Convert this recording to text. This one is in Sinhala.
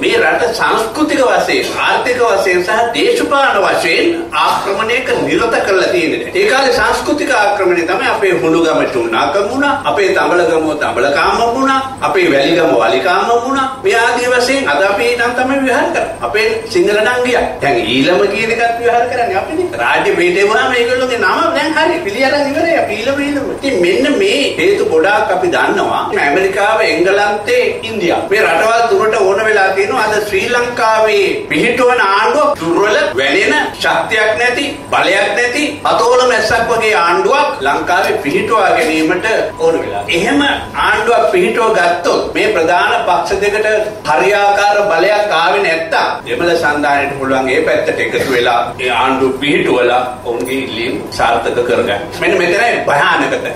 මේ රට සංස්කෘතික වශයෙන් ආර්ථික වශයෙන් සහ දේශපාලන වශයෙන් ආක්‍රමණයක නිරත කරලා තියෙනවා. ඒ කාලේ සංස්කෘතික ආක්‍රමණය තමයි අපේ හුණුගම චුන්නාකම වුණා, අපේ තඹලගම තඹලකාම වුණා, අපේ වැලිගම වලිකාම වුණා. මේ ආදී වශයෙන් අද අපි නම් තමයි විහාර කරන්නේ. අපේ සිංහල නම් ගියා. දැන් ඊළම කියන එකත් විහාර කරන්නේ අපිනේ. රාජ්‍ය පිටේ වුණාම මේගොල්ලෝගේ නම දැන් හරි පිළිඅරන් ඉවරයි. අපි ඊළම ඊළම. ඉතින් මෙන්න මේ හේතු ගොඩාක් අපි දන්නවා. ඇමරිකාව, එංගලන්තේ, ඉන්දියාව. මේ රටවල් තුනට ඕන වෙලා තියෙනවා අද ශ්‍රී ලංකාවේ පිහිටවන ආණ්ඩුව දුර්වල වැළෙන ශක්තියක් නැති බලයක් නැති අතෝල මැස්සක් වගේ ආණ්ඩුවක් ලංකාවේ පිහිටුවා ගැනීමට ඕන වෙලා. එහෙම ආණ්ඩුවක් පිහිටුව ගත්තොත් මේ ප්‍රධාන පක්ෂ දෙකට හරියාකාර බලයක් ආවේ නැත්තම් දෙමළ සන්ධානයට පුළුවන් ඒ පැත්තට එකතු වෙලා ඒ ආණ්ඩුව පිහිටුවලා ඔවුන්ගේ ඉල්ලීම් සාර්ථක කරගන්න. මෙන්න මෙතනයි භයානකත.